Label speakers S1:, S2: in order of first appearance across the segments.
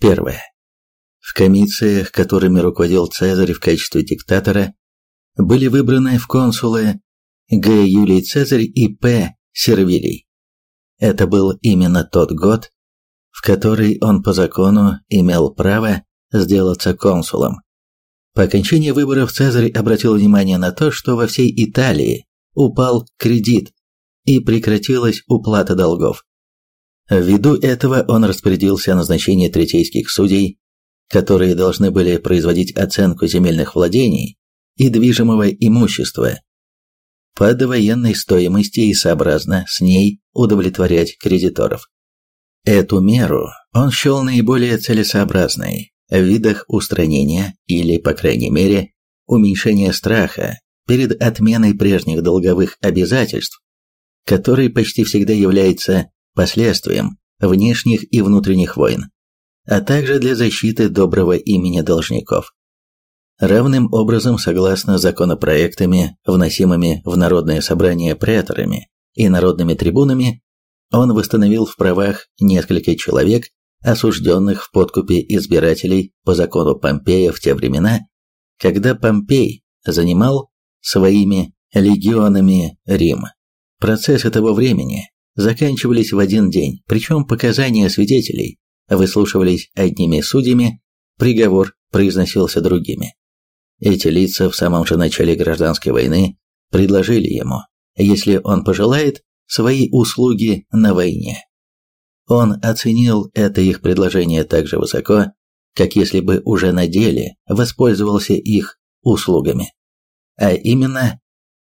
S1: Первое. В комициях, которыми руководил Цезарь в качестве диктатора, были выбраны в консулы Г. Юлий Цезарь и П. Сервилий. Это был именно тот год, в который он по закону имел право сделаться консулом. По окончании выборов Цезарь обратил внимание на то, что во всей Италии упал кредит и прекратилась уплата долгов. Ввиду этого он распорядился о назначении третейских судей, которые должны были производить оценку земельных владений и движимого имущества по довоенной стоимости и сообразно с ней удовлетворять кредиторов. Эту меру он счел наиболее целесообразной в видах устранения или, по крайней мере, уменьшения страха перед отменой прежних долговых обязательств, который почти всегда является последствием внешних и внутренних войн, а также для защиты доброго имени должников. Равным образом, согласно законопроектами, вносимыми в Народное собрание преторами и народными трибунами, он восстановил в правах несколько человек, осужденных в подкупе избирателей по закону Помпея в те времена, когда Помпей занимал своими легионами Рим. Процессы того времени заканчивались в один день, причем показания свидетелей выслушивались одними судьями, приговор произносился другими. Эти лица в самом же начале гражданской войны предложили ему, если он пожелает, свои услуги на войне. Он оценил это их предложение так же высоко, как если бы уже на деле воспользовался их услугами. А именно,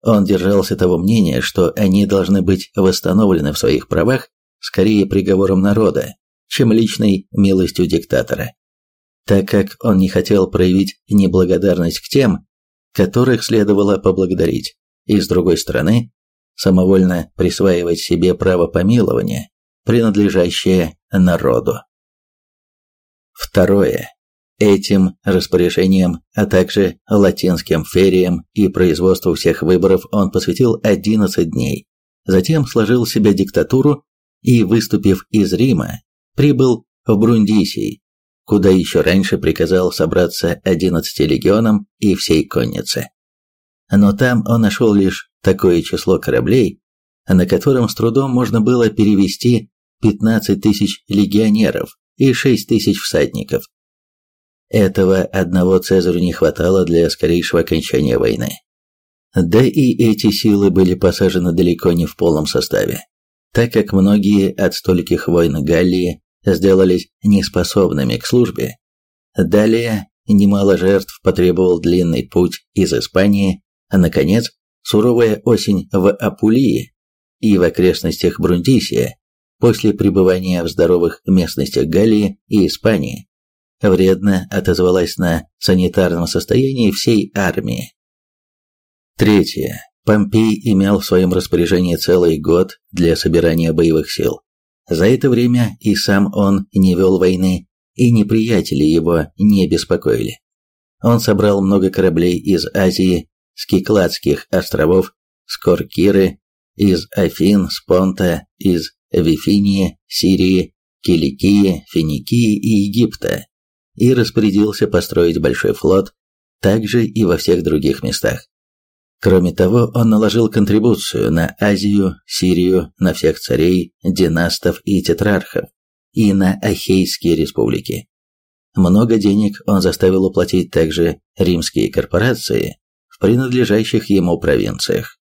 S1: он держался того мнения, что они должны быть восстановлены в своих правах скорее приговором народа, чем личной милостью диктатора. Так как он не хотел проявить неблагодарность к тем, которых следовало поблагодарить, и с другой стороны, самовольно присваивать себе право помилования, принадлежащее народу. Второе. Этим распоряжением, а также латинским фериям и производству всех выборов он посвятил 11 дней. Затем сложил себе диктатуру и, выступив из Рима, прибыл в Брундисий, куда еще раньше приказал собраться 11 легионам и всей коннице. Но там он нашел лишь такое число кораблей, на котором с трудом можно было перевести 15 тысяч легионеров и 6 тысяч всадников. Этого одного Цезарю не хватало для скорейшего окончания войны. Да и эти силы были посажены далеко не в полном составе, так как многие от стольких войн Галлии сделались неспособными к службе. Далее немало жертв потребовал длинный путь из Испании, а наконец суровая осень в Апулии и в окрестностях Брундисия после пребывания в здоровых местностях Галлии и Испании вредно отозвалась на санитарном состоянии всей армии. Третье. Помпей имел в своем распоряжении целый год для собирания боевых сил. За это время и сам он не вел войны, и неприятели его не беспокоили. Он собрал много кораблей из Азии, с Кикладских островов, с Коркиры, из Афин, Спонта, из Вифинии, Сирии, Киликии, Финикии и Египта, и распорядился построить большой флот, также и во всех других местах. Кроме того, он наложил контрибуцию на Азию, Сирию, на всех царей, династов и тетрархов, и на Ахейские республики. Много денег он заставил уплатить также римские корпорации в принадлежащих ему провинциях.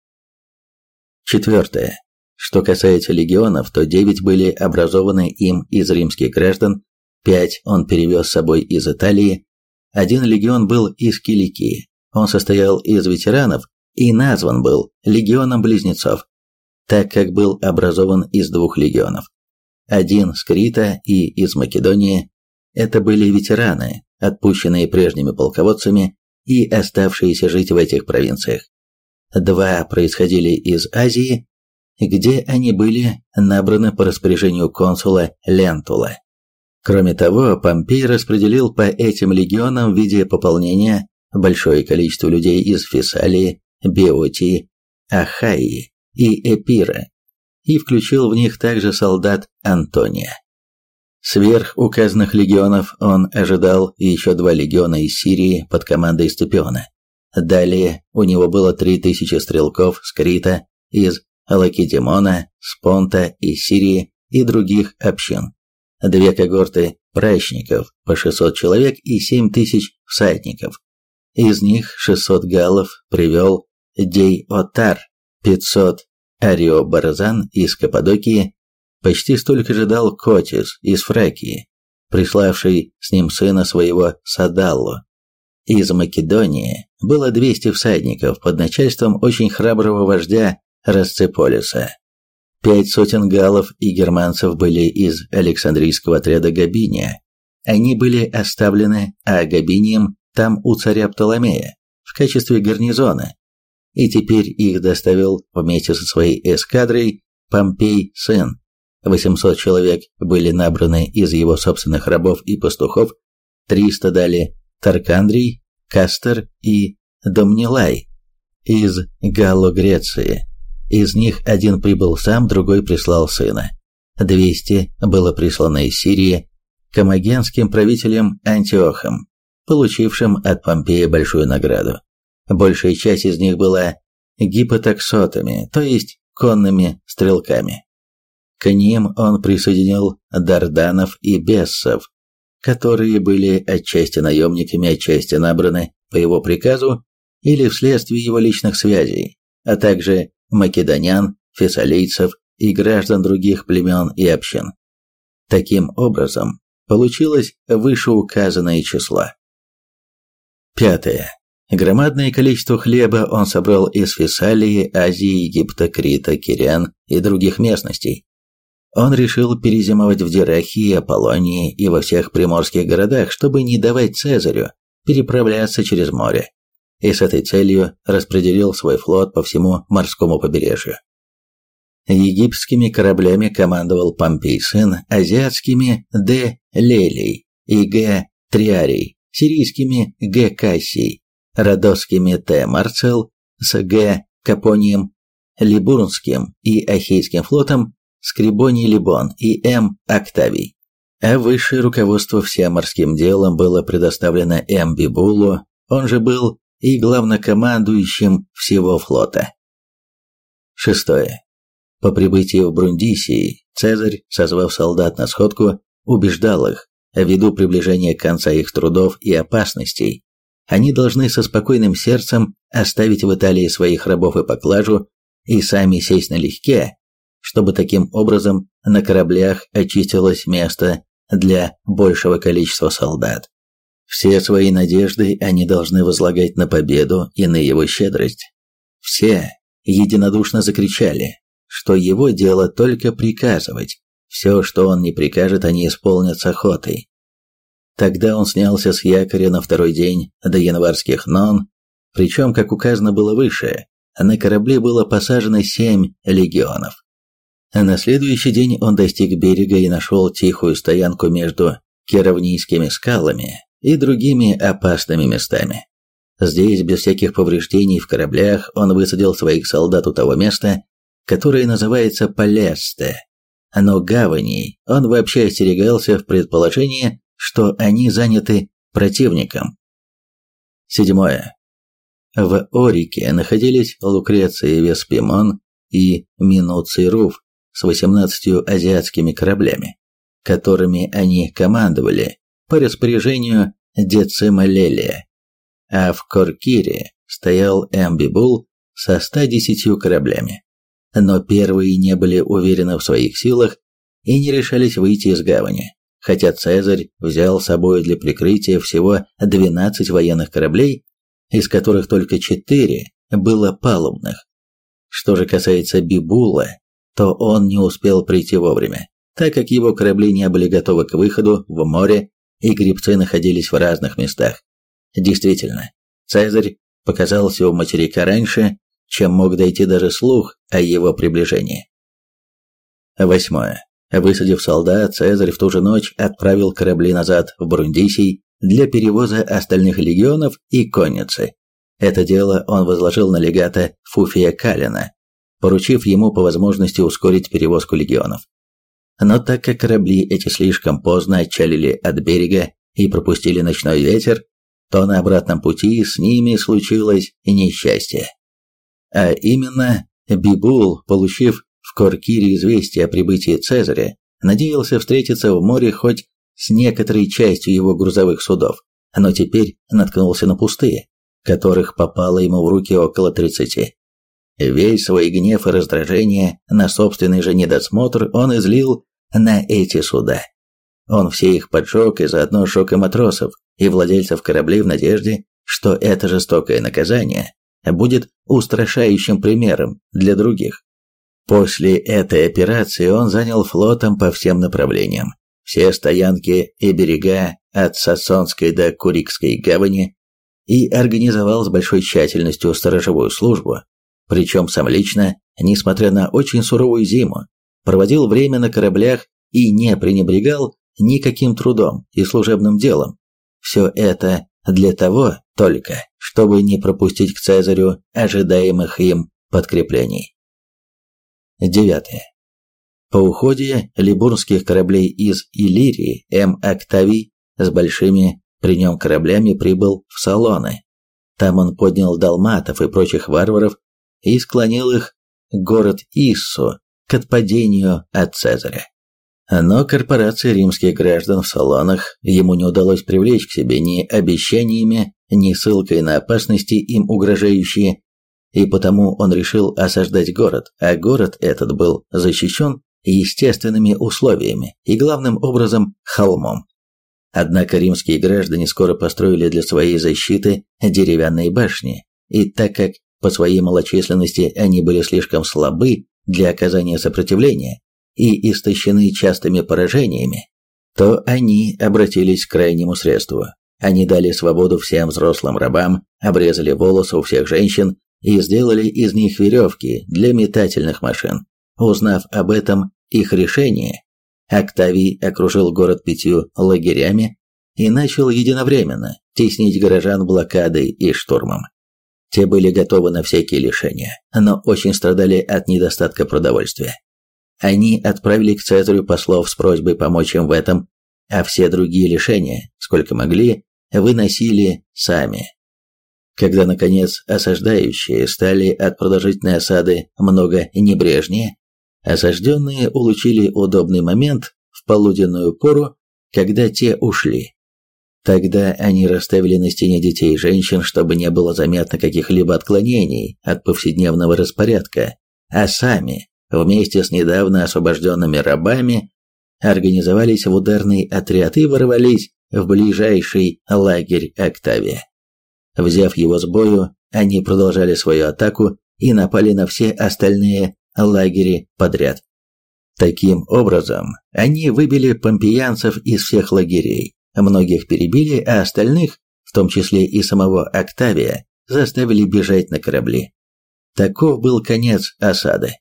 S1: Четвертое. Что касается легионов, то девять были образованы им из римских граждан, пять он перевез с собой из Италии, один легион был из Киликии, он состоял из ветеранов и назван был легионом близнецов, так как был образован из двух легионов. Один с Крита и из Македонии – это были ветераны, отпущенные прежними полководцами и оставшиеся жить в этих провинциях. Два происходили из Азии, где они были набраны по распоряжению консула Лентула. Кроме того, Помпей распределил по этим легионам в виде пополнения большое количество людей из Фессалии, Беотии, Ахайи и Эпира и включил в них также солдат Антония. Сверх указанных легионов он ожидал еще два легиона из Сирии под командой Ступиона. Далее у него было 3000 стрелков с из Лакедемона, Спонта из Сирии и других общин. Две когорты прачников по 600 человек и 7000 всадников. Из них 600 галлов привел Дей-Отар, 500 Арио-Барзан из Каппадокии, почти столько же дал Котис из Фракии, приславший с ним сына своего Садаллу. Из Македонии было 200 всадников под начальством очень храброго вождя Расцеполиса. Пять сотен галлов и германцев были из Александрийского отряда Габиния. Они были оставлены а Габинием там у царя Птоломея в качестве гарнизона, и теперь их доставил вместе со своей эскадрой Помпей сын. 800 человек были набраны из его собственных рабов и пастухов, 300 дали Таркандрий, Кастер и Домнилай из Галло-Греции. Из них один прибыл сам, другой прислал сына. 200 было прислано из Сирии комагенским правителем Антиохом, получившим от Помпея большую награду. Большая часть из них была гипотаксотами, то есть конными стрелками. К ним он присоединил Дарданов и Бессов, которые были отчасти наемниками, отчасти набраны по его приказу или вследствие его личных связей, а также македонян, фессалийцев и граждан других племен и общин. Таким образом, получилось вышеуказанное число. Пятое. Громадное количество хлеба он собрал из Фессалии, Азии, Египта, Крита, Кириан и других местностей. Он решил перезимовать в Дирахии, Аполлонии и во всех приморских городах, чтобы не давать Цезарю переправляться через море, и с этой целью распределил свой флот по всему морскому побережью. Египетскими кораблями командовал Помпей сын, азиатскими – Д. Лелий и Г. Триарий, сирийскими – Г. Кассий, родосскими – Т. Марцел с Г. Капонием, Либурнским и Ахейским флотом Скрибоний Либон и М. Октавий. А высшее руководство всем морским делом было предоставлено М. Бибулу, он же был и главнокомандующим всего флота. Шестое. По прибытии в Брундисии Цезарь, созвав солдат на сходку, убеждал их, ввиду приближения конца их трудов и опасностей, они должны со спокойным сердцем оставить в Италии своих рабов и поклажу и сами сесть налегке, чтобы таким образом на кораблях очистилось место для большего количества солдат. Все свои надежды они должны возлагать на победу и на его щедрость. Все единодушно закричали, что его дело только приказывать. Все, что он не прикажет, они исполнят с охотой. Тогда он снялся с якоря на второй день до январских нон, причем, как указано было выше, на корабле было посажено семь легионов. На следующий день он достиг берега и нашел тихую стоянку между Керовнийскими скалами и другими опасными местами. Здесь, без всяких повреждений в кораблях, он высадил своих солдат у того места, которое называется Палесте. Но гаваней он вообще остерегался в предположении, что они заняты противником. Седьмое. В Орике находились Лукреция Веспимон и Минуций Руф, с 18 азиатскими кораблями, которыми они командовали по распоряжению Децима Лелия, а в Коркире стоял Эмбибул со 110 кораблями. Но первые не были уверены в своих силах и не решались выйти из гавани, хотя Цезарь взял с собой для прикрытия всего 12 военных кораблей, из которых только 4 было палубных. Что же касается Бибула, то он не успел прийти вовремя, так как его корабли не были готовы к выходу в море и грибцы находились в разных местах. Действительно, Цезарь показался у материка раньше, чем мог дойти даже слух о его приближении. Восьмое. Высадив солдат, Цезарь в ту же ночь отправил корабли назад в Брундисий для перевоза остальных легионов и конницы. Это дело он возложил на легата Фуфия Калина, поручив ему по возможности ускорить перевозку легионов. Но так как корабли эти слишком поздно отчалили от берега и пропустили ночной ветер, то на обратном пути с ними случилось несчастье. А именно, Бибул, получив в Коркире известие о прибытии Цезаря, надеялся встретиться в море хоть с некоторой частью его грузовых судов, но теперь наткнулся на пустые, которых попало ему в руки около тридцати. Весь свой гнев и раздражение на собственный же недосмотр он излил на эти суда. Он все их поджег и заодно сжег и матросов, и владельцев кораблей в надежде, что это жестокое наказание будет устрашающим примером для других. После этой операции он занял флотом по всем направлениям. Все стоянки и берега от Сассонской до Курикской гавани и организовал с большой тщательностью сторожевую службу, причем сам лично, несмотря на очень суровую зиму, проводил время на кораблях и не пренебрегал никаким трудом и служебным делом. Все это для того только, чтобы не пропустить к Цезарю ожидаемых им подкреплений. Девятое. По уходе либурнских кораблей из Иллирии М. Октавий с большими при нем кораблями прибыл в Салоны. Там он поднял далматов и прочих варваров и склонил их город Иссу к отпадению от Цезаря. Но корпорации римских граждан в салонах ему не удалось привлечь к себе ни обещаниями, ни ссылкой на опасности им угрожающие, и потому он решил осаждать город, а город этот был защищен естественными условиями и главным образом холмом. Однако римские граждане скоро построили для своей защиты деревянные башни, и так как по своей малочисленности они были слишком слабы для оказания сопротивления и истощены частыми поражениями, то они обратились к крайнему средству. Они дали свободу всем взрослым рабам, обрезали волосы у всех женщин и сделали из них веревки для метательных машин. Узнав об этом их решении, Октавий окружил город пятью лагерями и начал единовременно теснить горожан блокадой и штурмом. Те были готовы на всякие лишения, но очень страдали от недостатка продовольствия. Они отправили к Цезарю послов с просьбой помочь им в этом, а все другие лишения, сколько могли, выносили сами. Когда, наконец, осаждающие стали от продолжительной осады много небрежнее, осажденные улучили удобный момент в полуденную пору, когда те ушли. Тогда они расставили на стене детей и женщин, чтобы не было заметно каких-либо отклонений от повседневного распорядка, а сами, вместе с недавно освобожденными рабами, организовались в ударный отряд и ворвались в ближайший лагерь Октавия. Взяв его с бою, они продолжали свою атаку и напали на все остальные лагеря подряд. Таким образом, они выбили помпеянцев из всех лагерей, Многих перебили, а остальных, в том числе и самого Октавия, заставили бежать на корабли. Таков был конец осады.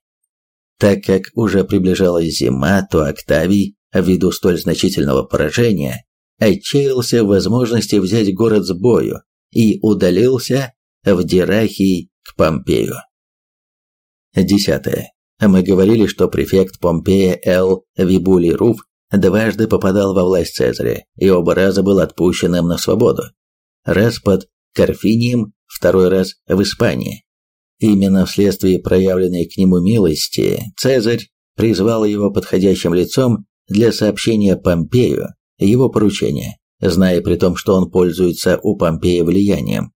S1: Так как уже приближалась зима, то Октавий, ввиду столь значительного поражения, отчаялся в возможности взять город с бою и удалился в Дирахий к Помпею. Десятое. Мы говорили, что префект Помпея Л. Вибулий Руф дважды попадал во власть Цезаря и оба раза был отпущен им на свободу. Раз под Карфинием, второй раз в Испании. Именно вследствие проявленной к нему милости Цезарь призвал его подходящим лицом для сообщения Помпею его поручения, зная при том, что он пользуется у Помпея влиянием.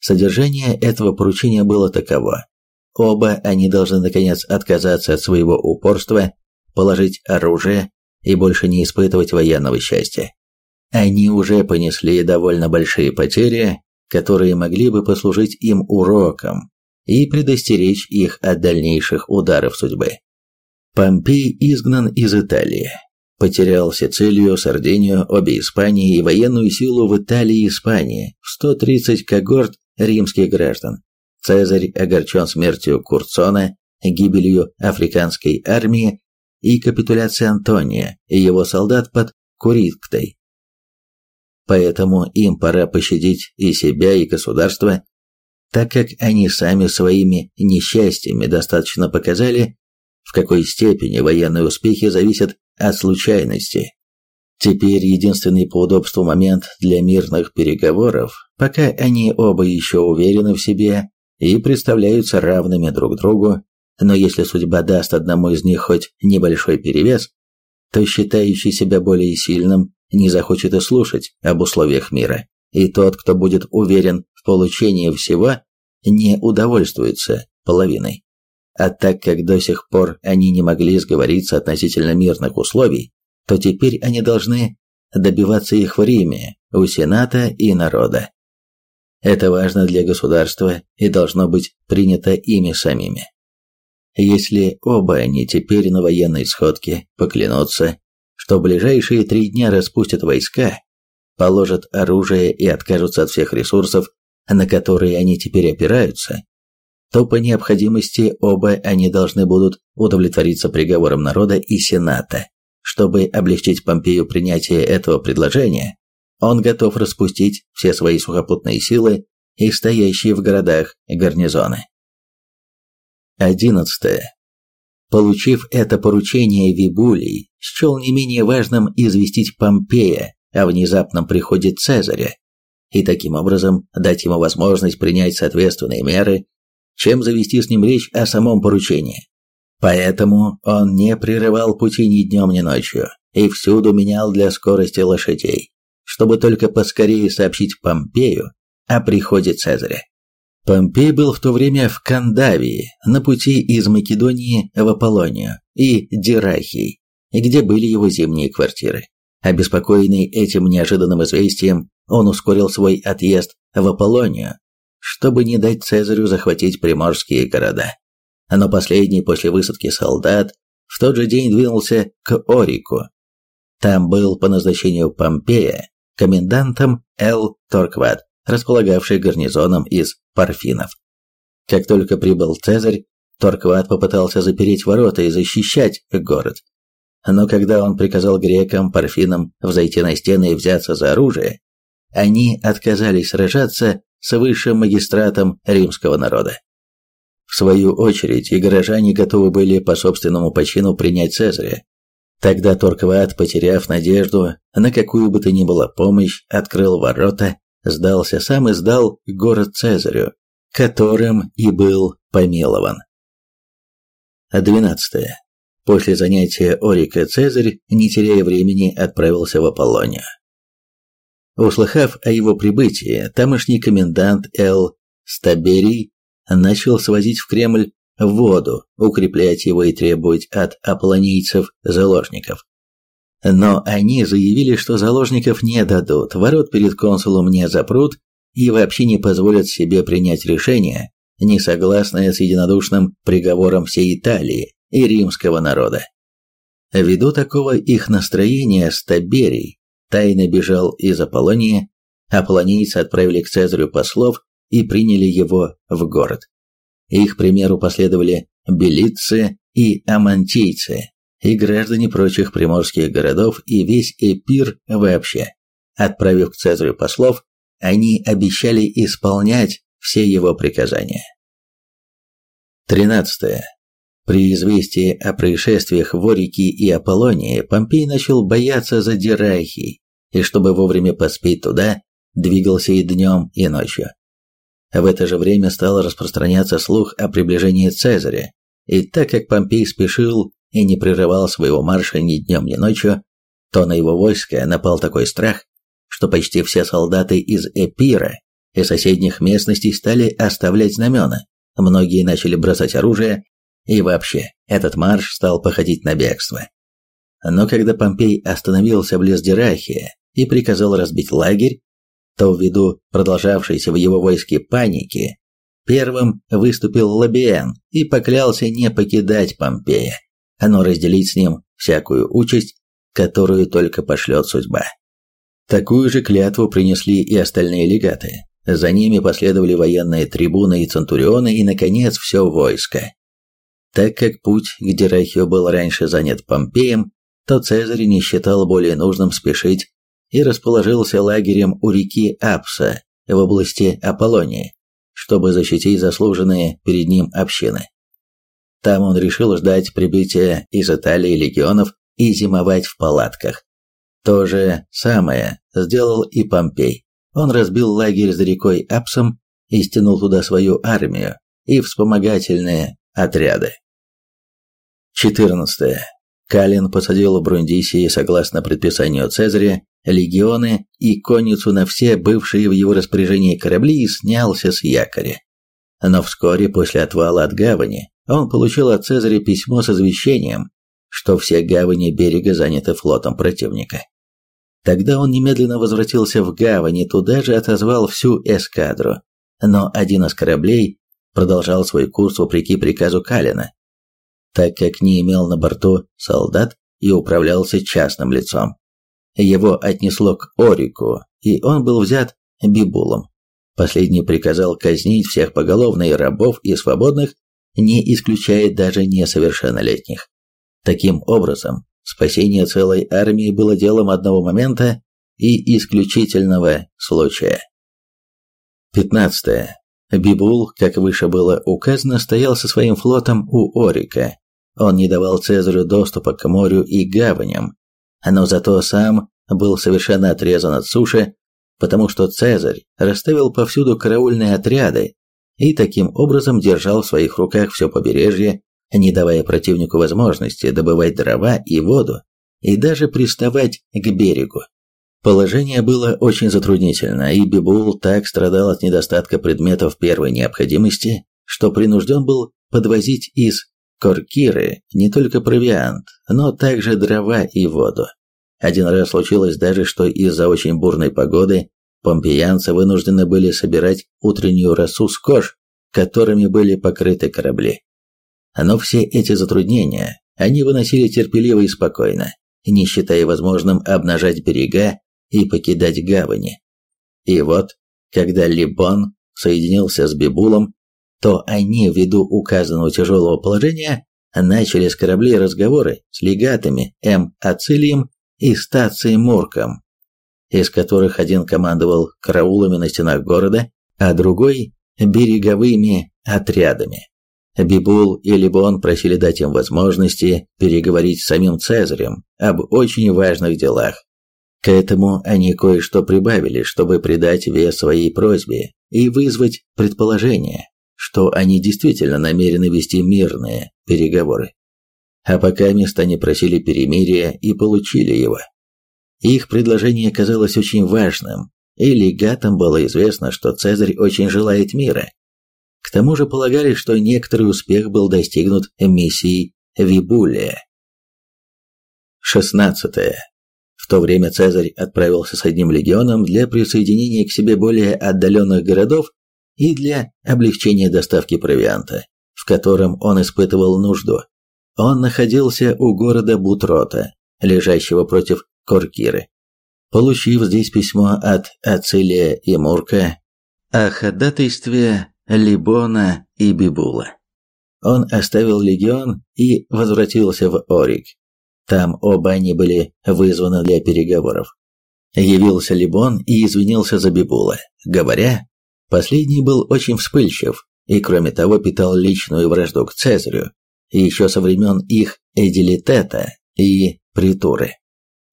S1: Содержание этого поручения было таково. Оба они должны наконец отказаться от своего упорства, положить оружие и больше не испытывать военного счастья. Они уже понесли довольно большие потери, которые могли бы послужить им уроком и предостеречь их от дальнейших ударов судьбы. Помпей изгнан из Италии, потерял Сицилию, Сардинию, обе Испании и военную силу в Италии и Испании в 130 когорт римских граждан. Цезарь огорчен смертью Курцона, гибелью африканской армии и капитуляции Антония и его солдат под Куриктой. Поэтому им пора пощадить и себя, и государство, так как они сами своими несчастьями достаточно показали, в какой степени военные успехи зависят от случайности. Теперь единственный по удобству момент для мирных переговоров, пока они оба еще уверены в себе и представляются равными друг другу, но если судьба даст одному из них хоть небольшой перевес, то считающий себя более сильным не захочет и слушать об условиях мира, и тот, кто будет уверен в получении всего, не удовольствуется половиной. А так как до сих пор они не могли сговориться относительно мирных условий, то теперь они должны добиваться их в Риме, у Сената и народа. Это важно для государства и должно быть принято ими самими. Если оба они теперь на военной сходке поклянутся, что в ближайшие три дня распустят войска, положат оружие и откажутся от всех ресурсов, на которые они теперь опираются, то по необходимости оба они должны будут удовлетвориться приговором народа и Сената. Чтобы облегчить Помпею принятие этого предложения, он готов распустить все свои сухопутные силы и стоящие в городах гарнизоны. 11. Получив это поручение Вибулий, счел не менее важным известить Помпея о внезапном приходе Цезаря и таким образом дать ему возможность принять соответственные меры, чем завести с ним речь о самом поручении. Поэтому он не прерывал пути ни днем, ни ночью и всюду менял для скорости лошадей, чтобы только поскорее сообщить Помпею о приходе Цезаря. Помпей был в то время в Кандавии, на пути из Македонии в Аполлонию и Дирахий, где были его зимние квартиры. Обеспокоенный этим неожиданным известием, он ускорил свой отъезд в Аполлонию, чтобы не дать Цезарю захватить приморские города но последний после высадки солдат в тот же день двинулся к Орику. Там был по назначению Помпея комендантом Л. Торкват, располагавший гарнизоном из парфинов. Как только прибыл Цезарь, Торкват попытался запереть ворота и защищать город. Но когда он приказал грекам, парфинам взойти на стены и взяться за оружие, они отказались сражаться с высшим магистратом римского народа. В свою очередь, и горожане готовы были по собственному почину принять Цезаря. Тогда Торкват, потеряв надежду на какую бы то ни было помощь, открыл ворота, сдался сам и сдал город Цезарю, которым и был помилован. 12. После занятия Орика Цезарь, не теряя времени, отправился в Аполлонию. Услыхав о его прибытии, тамошний комендант Л. Стаберий начал свозить в Кремль воду, укреплять его и требовать от аполлонийцев заложников. Но они заявили, что заложников не дадут, ворот перед консулом не запрут и вообще не позволят себе принять решение, не согласное с единодушным приговором всей Италии и римского народа. Ввиду такого их настроения Стаберий тайно бежал из Аполлонии, аполлонийцы отправили к Цезарю послов и приняли его в город. Их примеру последовали белицы и амантийцы, и граждане прочих приморских городов и весь Эпир вообще. Отправив к Цезарю послов, они обещали исполнять все его приказания. 13. При известии о происшествиях в Орике и Аполлонии Помпей начал бояться за Дирахий, и чтобы вовремя поспеть туда, двигался и днем, и ночью. В это же время стал распространяться слух о приближении Цезаря, и так как Помпей спешил и не прерывал своего марша ни днем, ни ночью, то на его войско напал такой страх, что почти все солдаты из Эпира и соседних местностей стали оставлять знамена, многие начали бросать оружие, и вообще этот марш стал походить на бегство. Но когда Помпей остановился близ Дирахия и приказал разбить лагерь, то ввиду продолжавшейся в его войске паники, первым выступил Лабиен и поклялся не покидать Помпея, но разделить с ним всякую участь, которую только пошлет судьба. Такую же клятву принесли и остальные легаты. За ними последовали военные трибуны и центурионы и, наконец, все войско. Так как путь к Дирахио был раньше занят Помпеем, то Цезарь не считал более нужным спешить и расположился лагерем у реки Апса в области Аполлонии, чтобы защитить заслуженные перед ним общины. Там он решил ждать прибытия из Италии легионов и зимовать в палатках. То же самое сделал и Помпей. Он разбил лагерь за рекой Апсом и стянул туда свою армию и вспомогательные отряды. 14. Калин посадил в Брундисии, согласно предписанию Цезаря, легионы и конницу на все бывшие в его распоряжении корабли и снялся с якоря. Но вскоре после отвала от гавани он получил от Цезаря письмо с извещением, что все гавани берега заняты флотом противника. Тогда он немедленно возвратился в гавань и туда же отозвал всю эскадру, но один из кораблей продолжал свой курс вопреки приказу Калина, так как не имел на борту солдат и управлялся частным лицом. Его отнесло к Орику, и он был взят Бибулом. Последний приказал казнить всех поголовно рабов, и свободных, не исключая даже несовершеннолетних. Таким образом, спасение целой армии было делом одного момента и исключительного случая. 15. Бибул, как выше было указано, стоял со своим флотом у Орика. Он не давал Цезарю доступа к морю и гаваням, но зато сам был совершенно отрезан от суши, потому что Цезарь расставил повсюду караульные отряды и таким образом держал в своих руках все побережье, не давая противнику возможности добывать дрова и воду и даже приставать к берегу. Положение было очень затруднительно, и Бибул так страдал от недостатка предметов первой необходимости, что принужден был подвозить из Коркиры не только провиант, но также дрова и воду. Один раз случилось даже, что из-за очень бурной погоды помпеянцы вынуждены были собирать утреннюю росу с кож, которыми были покрыты корабли. Но все эти затруднения они выносили терпеливо и спокойно, не считая возможным обнажать берега и покидать гавани. И вот, когда Либон соединился с Бибулом, то они, ввиду указанного тяжелого положения, начали с кораблей разговоры с легатами М. Ацилием и стацией Мурком, из которых один командовал караулами на стенах города, а другой – береговыми отрядами. Бибул и Либон просили дать им возможности переговорить с самим Цезарем об очень важных делах. К этому они кое-что прибавили, чтобы придать вес своей просьбе и вызвать предположение, что они действительно намерены вести мирные переговоры. А пока места не просили перемирия и получили его. Их предложение казалось очень важным, и легатам было известно, что Цезарь очень желает мира. К тому же полагали, что некоторый успех был достигнут миссией Вибулия. 16. В то время Цезарь отправился с одним легионом для присоединения к себе более отдаленных городов и для облегчения доставки провианта, в котором он испытывал нужду. Он находился у города Бутрота, лежащего против Коркиры. Получив здесь письмо от Ацилия и Мурка о ходатайстве Либона и Бибула, он оставил легион и возвратился в Орик. Там оба они были вызваны для переговоров. Явился Либон и извинился за Бибула, говоря, Последний был очень вспыльчив и, кроме того, питал личную вражду к Цезарю, еще со времен их эдилитета и притуры.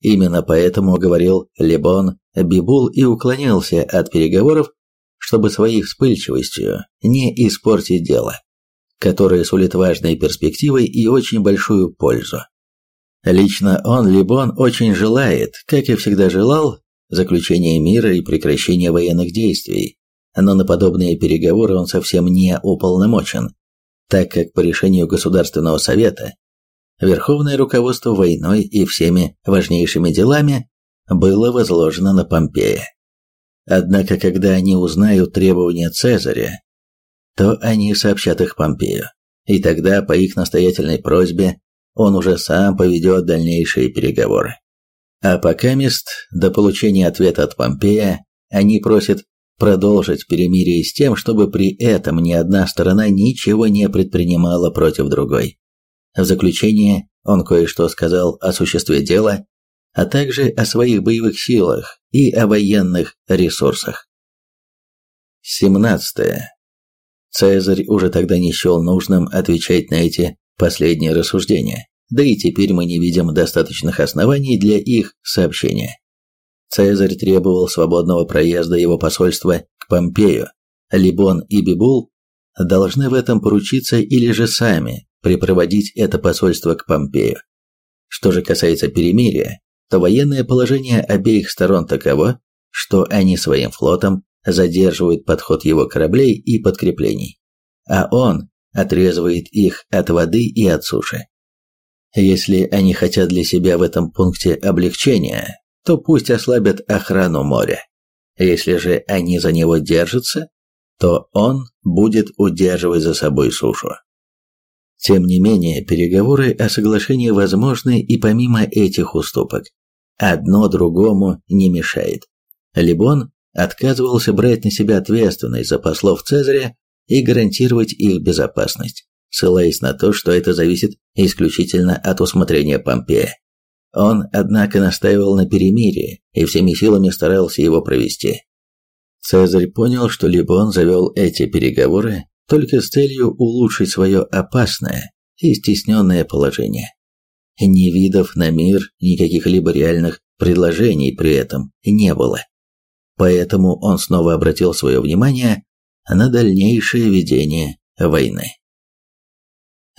S1: Именно поэтому, говорил Лебон, Бибул и уклонился от переговоров, чтобы своей вспыльчивостью не испортить дело, которое сулит важные перспективы и очень большую пользу. Лично он, Лебон, очень желает, как и всегда желал, заключения мира и прекращения военных действий, но на подобные переговоры он совсем не уполномочен, так как по решению Государственного Совета Верховное руководство войной и всеми важнейшими делами было возложено на Помпея. Однако, когда они узнают требования Цезаря, то они сообщат их Помпею, и тогда, по их настоятельной просьбе, он уже сам поведет дальнейшие переговоры. А пока мест до получения ответа от Помпея они просят продолжить перемирие с тем, чтобы при этом ни одна сторона ничего не предпринимала против другой. В заключение он кое-что сказал о существе дела, а также о своих боевых силах и о военных ресурсах. 17. Цезарь уже тогда не счел нужным отвечать на эти последние рассуждения, да и теперь мы не видим достаточных оснований для их сообщения. Цезарь требовал свободного проезда его посольства к Помпею. Либон и Бибул должны в этом поручиться или же сами припроводить это посольство к Помпею. Что же касается перемирия, то военное положение обеих сторон таково, что они своим флотом задерживают подход его кораблей и подкреплений, а он отрезывает их от воды и от суши. Если они хотят для себя в этом пункте облегчения, то пусть ослабят охрану моря. Если же они за него держатся, то он будет удерживать за собой сушу. Тем не менее, переговоры о соглашении возможны и помимо этих уступок. Одно другому не мешает. Либон отказывался брать на себя ответственность за послов Цезаря и гарантировать их безопасность, ссылаясь на то, что это зависит исключительно от усмотрения Помпея. Он, однако, настаивал на перемирии и всеми силами старался его провести. Цезарь понял, что Либон завел эти переговоры только с целью улучшить свое опасное и стесненное положение. Ни видов на мир, никаких либо реальных предложений при этом не было. Поэтому он снова обратил свое внимание на дальнейшее ведение войны.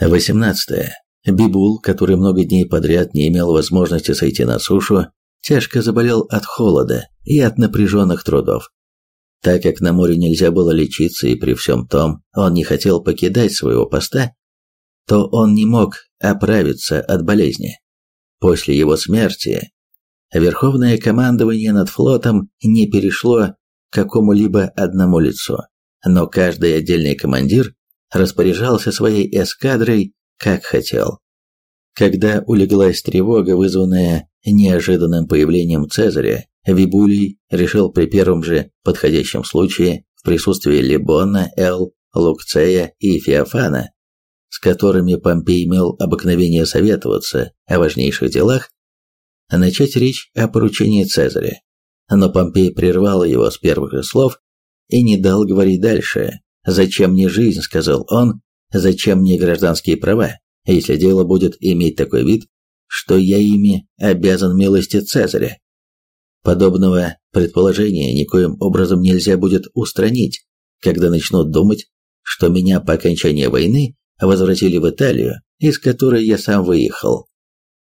S1: 18. Бибул, который много дней подряд не имел возможности сойти на сушу, тяжко заболел от холода и от напряженных трудов. Так как на море нельзя было лечиться и при всем том он не хотел покидать своего поста, то он не мог оправиться от болезни. После его смерти верховное командование над флотом не перешло к какому-либо одному лицу, но каждый отдельный командир распоряжался своей эскадрой как хотел. Когда улеглась тревога, вызванная неожиданным появлением Цезаря, Вибулий решил при первом же подходящем случае в присутствии Либона, Эл, Лукцея и Феофана, с которыми Помпей имел обыкновение советоваться о важнейших делах, начать речь о поручении Цезаря. Но Помпей прервал его с первых же слов и не дал говорить дальше. «Зачем мне жизнь?» — сказал он. «Зачем мне гражданские права, если дело будет иметь такой вид, что я ими обязан милости Цезаря?» Подобного предположения никоим образом нельзя будет устранить, когда начнут думать, что меня по окончании войны возвратили в Италию, из которой я сам выехал.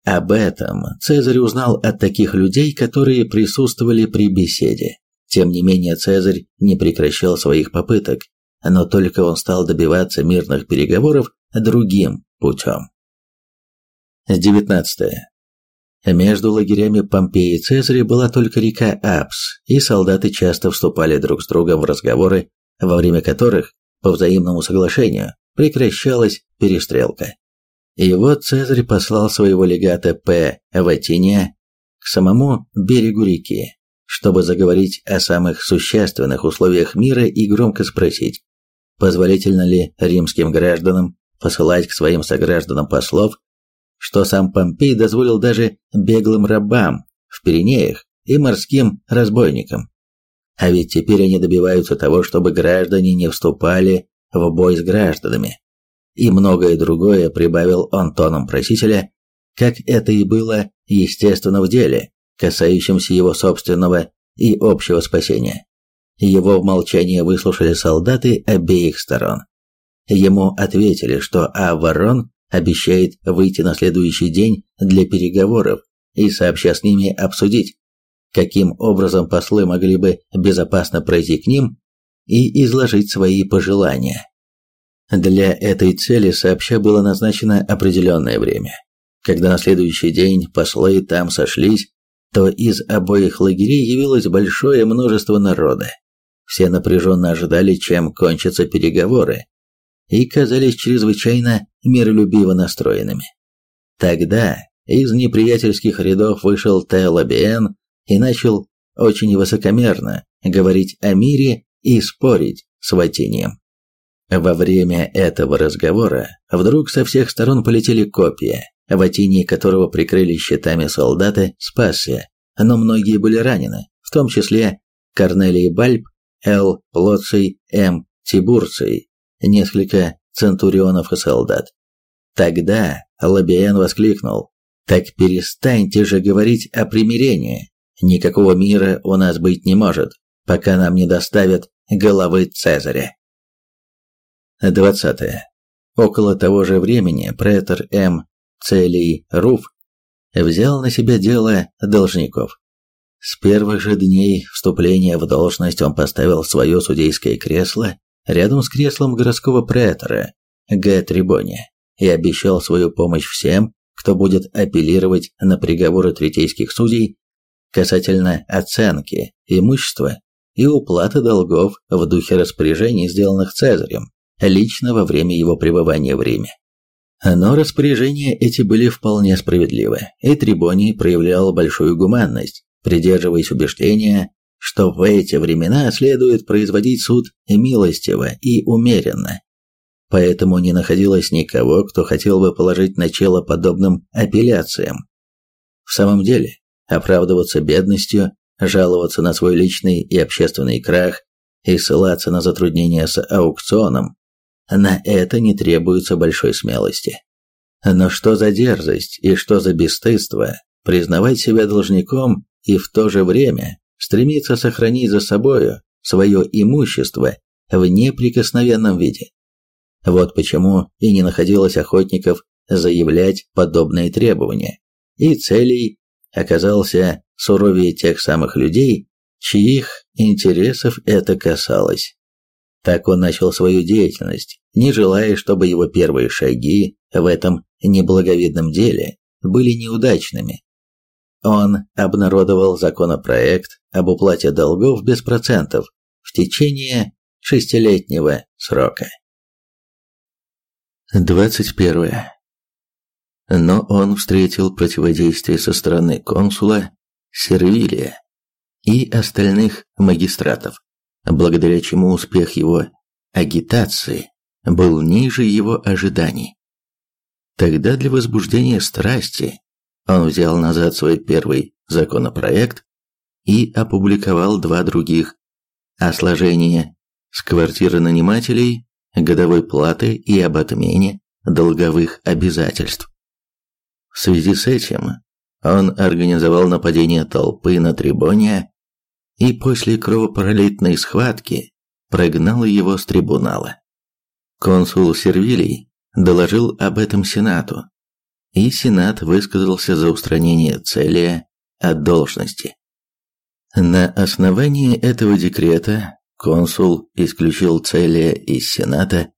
S1: Об этом Цезарь узнал от таких людей, которые присутствовали при беседе. Тем не менее Цезарь не прекращал своих попыток, но только он стал добиваться мирных переговоров другим путем. 19. Между лагерями Помпеи и Цезаря была только река Апс, и солдаты часто вступали друг с другом в разговоры, во время которых, по взаимному соглашению, прекращалась перестрелка. И вот Цезарь послал своего легата П. Ватиния к самому берегу реки, чтобы заговорить о самых существенных условиях мира и громко спросить, позволительно ли римским гражданам посылать к своим согражданам послов что сам Помпей дозволил даже беглым рабам в Пиренеях и морским разбойникам. А ведь теперь они добиваются того, чтобы граждане не вступали в бой с гражданами. И многое другое прибавил он тоном просителя, как это и было естественно в деле, касающемся его собственного и общего спасения. Его в молчании выслушали солдаты обеих сторон. Ему ответили, что Аварон обещает выйти на следующий день для переговоров и сообща с ними обсудить, каким образом послы могли бы безопасно пройти к ним и изложить свои пожелания. Для этой цели сообща было назначено определенное время. Когда на следующий день послы там сошлись, то из обоих лагерей явилось большое множество народа. Все напряженно ожидали, чем кончатся переговоры, и казались чрезвычайно миролюбиво настроенными. Тогда из неприятельских рядов вышел Телобиен и начал очень высокомерно говорить о мире и спорить с Ватинием. Во время этого разговора вдруг со всех сторон полетели копья, Ватиний которого прикрыли щитами солдаты, спасся, но многие были ранены, в том числе Корнелий Бальб, Л. Плоций, М. Тибурций, несколько центурионов и солдат. Тогда Лабиен воскликнул, «Так перестаньте же говорить о примирении. Никакого мира у нас быть не может, пока нам не доставят головы Цезаря». 20. Около того же времени претор М. Целий Руф взял на себя дело должников. С первых же дней вступления в должность он поставил свое судейское кресло рядом с креслом городского претора Г. Трибония и обещал свою помощь всем, кто будет апеллировать на приговоры третейских судей касательно оценки имущества и уплаты долгов в духе распоряжений, сделанных Цезарем, лично во время его пребывания в Риме. Но распоряжения эти были вполне справедливы, и Трибоний проявлял большую гуманность, придерживаясь убеждения, что в эти времена следует производить суд милостиво и умеренно. Поэтому не находилось никого, кто хотел бы положить начало подобным апелляциям. В самом деле, оправдываться бедностью, жаловаться на свой личный и общественный крах и ссылаться на затруднения с аукционом, на это не требуется большой смелости. Но что за дерзость и что за бесстыдство признавать себя должником и в то же время стремиться сохранить за собою свое имущество в неприкосновенном виде. Вот почему и не находилось охотников заявлять подобные требования, и целей оказался суровее тех самых людей, чьих интересов это касалось. Так он начал свою деятельность, не желая, чтобы его первые шаги в этом неблаговидном деле были неудачными. Он обнародовал законопроект об уплате долгов без процентов в течение шестилетнего срока. 21. Но он встретил противодействие со стороны консула Сервилия и остальных магистратов, благодаря чему успех его агитации был ниже его ожиданий. Тогда для возбуждения страсти он взял назад свой первый законопроект и опубликовал два других о сложении с квартиры нанимателей, годовой платы и об отмене долговых обязательств. В связи с этим он организовал нападение толпы на Трибония и после кровопролитной схватки прогнал его с трибунала. Консул Сервилий доложил об этом Сенату, и Сенат высказался за устранение Целия от должности. На основании этого декрета консул исключил Целия из Сената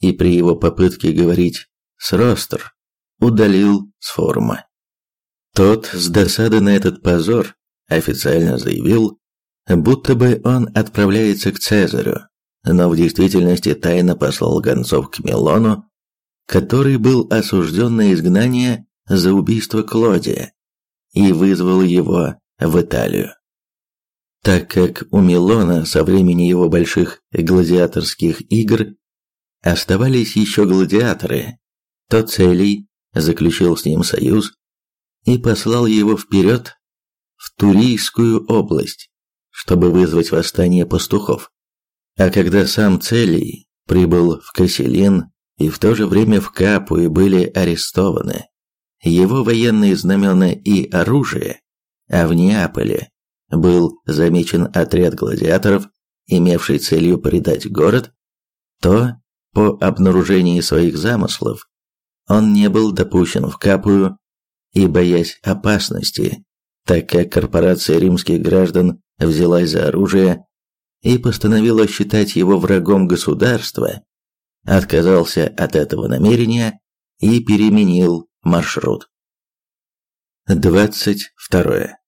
S1: и при его попытке говорить с Ростер удалил с форума. Тот с досады на этот позор официально заявил, будто бы он отправляется к Цезарю, но в действительности тайно послал гонцов к Милону который был осужден на изгнание за убийство Клодия и вызвал его в Италию. Так как у Милона со времени его больших гладиаторских игр оставались еще гладиаторы, то Целий заключил с ним союз и послал его вперед в Турийскую область, чтобы вызвать восстание пастухов. А когда сам Целий прибыл в Каселин и в то же время в Капуе были арестованы его военные знамена и оружие, а в Неаполе был замечен отряд гладиаторов, имевший целью предать город, то, по обнаружении своих замыслов, он не был допущен в Капую и, боясь опасности, так как корпорация римских граждан взялась за оружие и постановила считать его врагом государства, отказался от этого намерения и переменил маршрут. 22.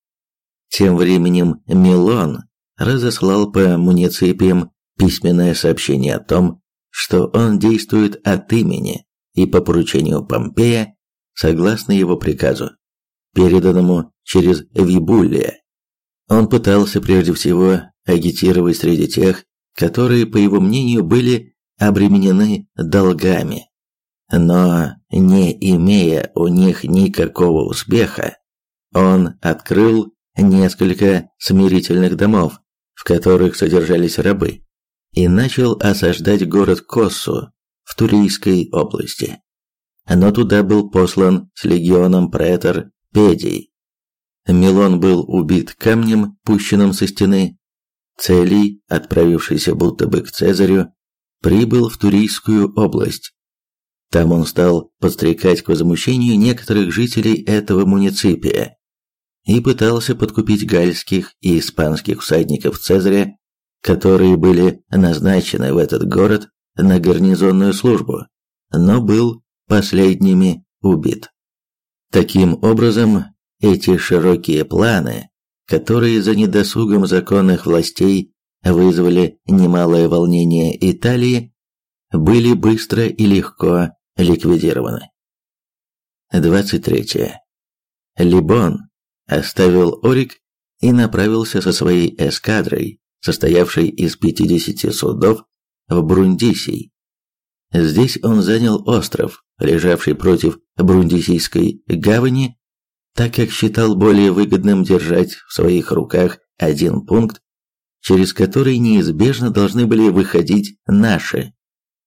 S1: Тем временем Милон разослал по муниципиям письменное сообщение о том, что он действует от имени и по поручению Помпея, согласно его приказу, переданному через Вибулия. Он пытался прежде всего агитировать среди тех, которые, по его мнению, были обременены долгами. Но, не имея у них никакого успеха, он открыл несколько смирительных домов, в которых содержались рабы, и начал осаждать город Коссу в Турийской области. Но туда был послан с легионом претор Педий. Милон был убит камнем, пущенным со стены. Целий, отправившийся будто бы к Цезарю, прибыл в Турийскую область. Там он стал подстрекать к возмущению некоторых жителей этого муниципия и пытался подкупить гальских и испанских всадников Цезаря, которые были назначены в этот город на гарнизонную службу, но был последними убит. Таким образом, эти широкие планы, которые за недосугом законных властей вызвали немалое волнение Италии, были быстро и легко ликвидированы. 23. Либон оставил Орик и направился со своей эскадрой, состоявшей из 50 судов, в Брундисий. Здесь он занял остров, лежавший против Брундисийской гавани, так как считал более выгодным держать в своих руках один пункт, через который неизбежно должны были выходить наши,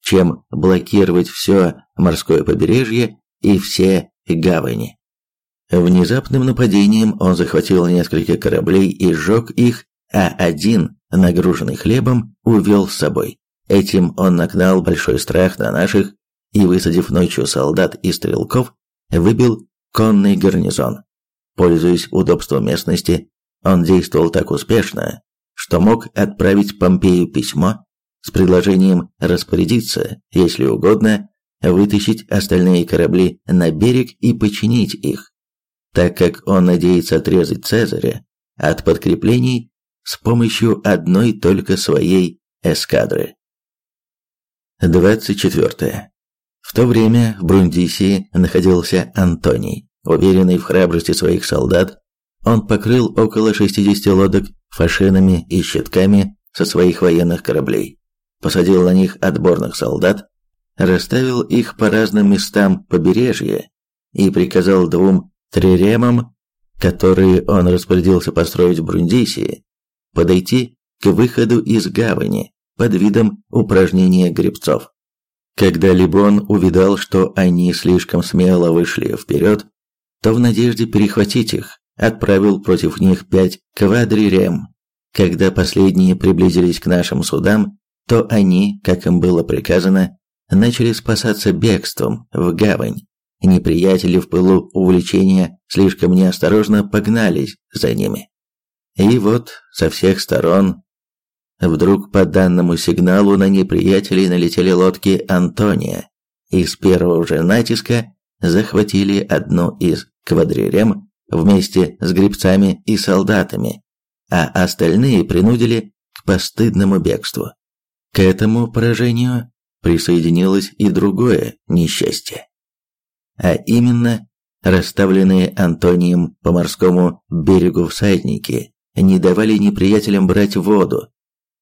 S1: чем блокировать все морское побережье и все гавани. Внезапным нападением он захватил несколько кораблей и сжег их, а один, нагруженный хлебом, увел с собой. Этим он нагнал большой страх на наших и, высадив ночью солдат и стрелков, выбил конный гарнизон. Пользуясь удобством местности, он действовал так успешно, что мог отправить Помпею письмо с предложением распорядиться, если угодно, вытащить остальные корабли на берег и починить их, так как он надеется отрезать Цезаря от подкреплений с помощью одной только своей эскадры. 24. В то время в Брундисии находился Антоний. Уверенный в храбрости своих солдат, он покрыл около 60 лодок фашинами и щитками со своих военных кораблей, посадил на них отборных солдат, расставил их по разным местам побережья и приказал двум триремам, которые он распорядился построить в Брундисии, подойти к выходу из гавани под видом упражнения гребцов. Когда Либон увидал, что они слишком смело вышли вперед, то в надежде перехватить их, отправил против них пять квадрирем. Когда последние приблизились к нашим судам, то они, как им было приказано, начали спасаться бегством в гавань. Неприятели в пылу увлечения слишком неосторожно погнались за ними. И вот со всех сторон Вдруг по данному сигналу на неприятелей налетели лодки Антония и с первого же натиска захватили одну из квадрирем вместе с гребцами и солдатами, а остальные принудили к постыдному бегству. К этому поражению присоединилось и другое несчастье. А именно, расставленные Антонием по морскому берегу всадники не давали неприятелям брать воду,